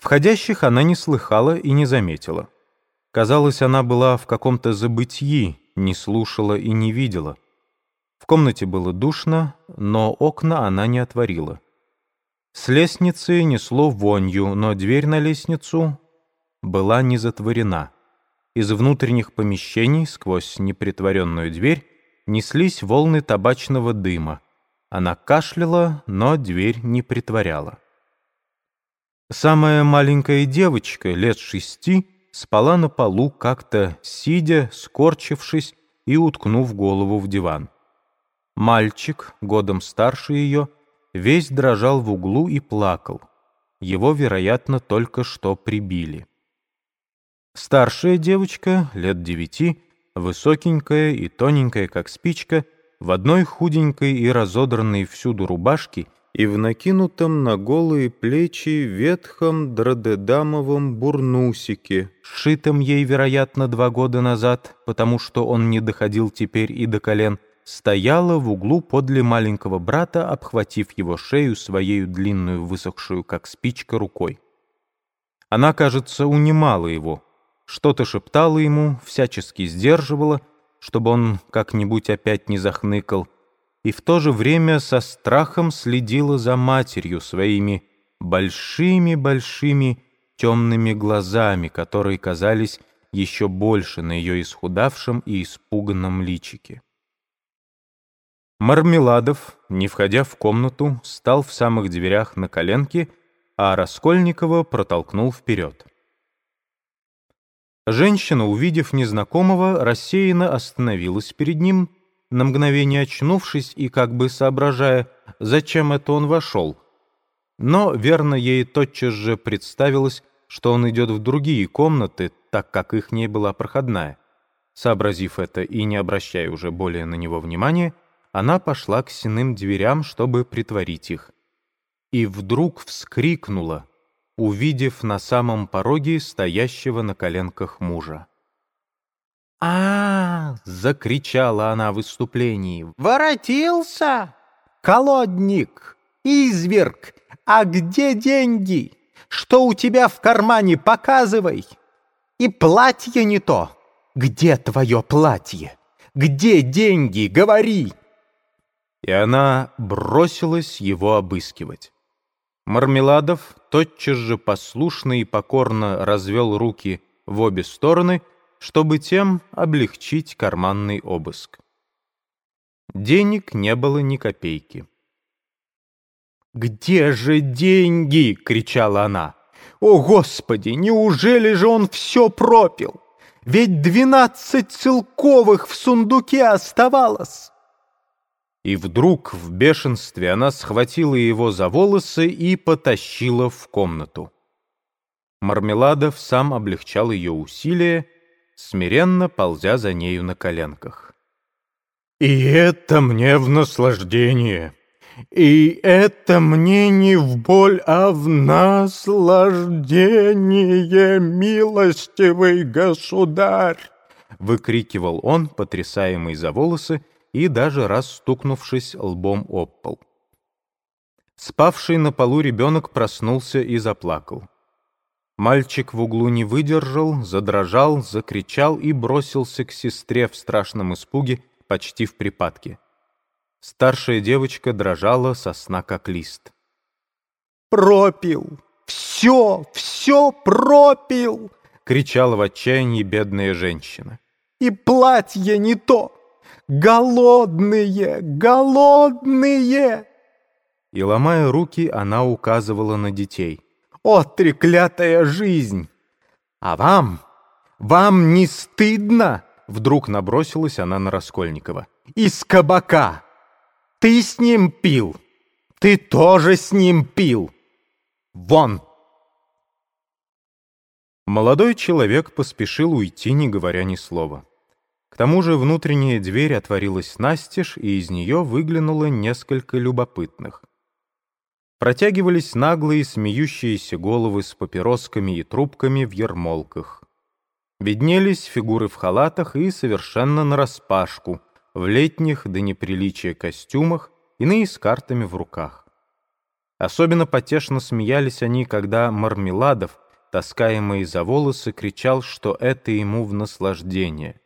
Входящих она не слыхала и не заметила. Казалось, она была в каком-то забытии, не слушала и не видела. В комнате было душно, но окна она не отворила. С лестницы несло вонью, но дверь на лестницу была не затворена. Из внутренних помещений сквозь непритворенную дверь неслись волны табачного дыма. Она кашляла, но дверь не притворяла. Самая маленькая девочка, лет шести, спала на полу, как-то сидя, скорчившись и уткнув голову в диван. Мальчик, годом старше ее, весь дрожал в углу и плакал. Его, вероятно, только что прибили. Старшая девочка, лет девяти, высокенькая и тоненькая, как спичка, в одной худенькой и разодранной всюду рубашке и в накинутом на голые плечи ветхом драдедамовом бурнусике, сшитом ей, вероятно, два года назад, потому что он не доходил теперь и до колен, стояла в углу подле маленького брата, обхватив его шею своею длинную, высохшую, как спичка, рукой. Она, кажется, унимала его, что-то шептала ему, всячески сдерживала, чтобы он как-нибудь опять не захныкал, и в то же время со страхом следила за матерью своими большими-большими темными глазами, которые казались еще больше на ее исхудавшем и испуганном личике. Мармеладов, не входя в комнату, стал в самых дверях на коленке, а Раскольникова протолкнул вперед. Женщина, увидев незнакомого, рассеянно остановилась перед ним, на мгновение очнувшись и как бы соображая, зачем это он вошел. Но, верно, ей тотчас же представилось, что он идет в другие комнаты, так как их не была проходная. Сообразив это и не обращая уже более на него внимания, она пошла к сенным дверям, чтобы притворить их. И вдруг вскрикнула, увидев на самом пороге стоящего на коленках мужа а, закричала она в выступлении. «Воротился! Колодник! Изверг! А где деньги? Что у тебя в кармане? Показывай! И платье не то! Где твое платье? Где деньги? Говори!» И она бросилась его обыскивать. Мармеладов тотчас же послушно и покорно развел руки в обе стороны — чтобы тем облегчить карманный обыск. Денег не было ни копейки. «Где же деньги?» — кричала она. «О, Господи, неужели же он все пропил? Ведь двенадцать целковых в сундуке оставалось!» И вдруг в бешенстве она схватила его за волосы и потащила в комнату. Мармеладов сам облегчал ее усилия, смиренно ползя за нею на коленках. «И это мне в наслаждение, и это мне не в боль, а в наслаждение, милостивый государь!» выкрикивал он, потрясаемый за волосы и даже раз стукнувшись лбом об пол. Спавший на полу ребенок проснулся и заплакал. Мальчик в углу не выдержал, задрожал, закричал и бросился к сестре в страшном испуге, почти в припадке. Старшая девочка дрожала со сна как лист. «Пропил! Все, все пропил!» — кричала в отчаянии бедная женщина. «И платье не то! Голодные, голодные!» И, ломая руки, она указывала на детей — о, треклятая жизнь! А вам, вам не стыдно? Вдруг набросилась она на Раскольникова. Из кабака! Ты с ним пил! Ты тоже с ним пил! Вон!» Молодой человек поспешил уйти, не говоря ни слова. К тому же внутренняя дверь отворилась настежь, и из нее выглянуло несколько любопытных протягивались наглые смеющиеся головы с папиросками и трубками в ермолках. Виднелись фигуры в халатах и совершенно нараспашку, в летних до неприличия костюмах, иные с картами в руках. Особенно потешно смеялись они, когда Мармеладов, таскаемый за волосы, кричал, что это ему в наслаждение.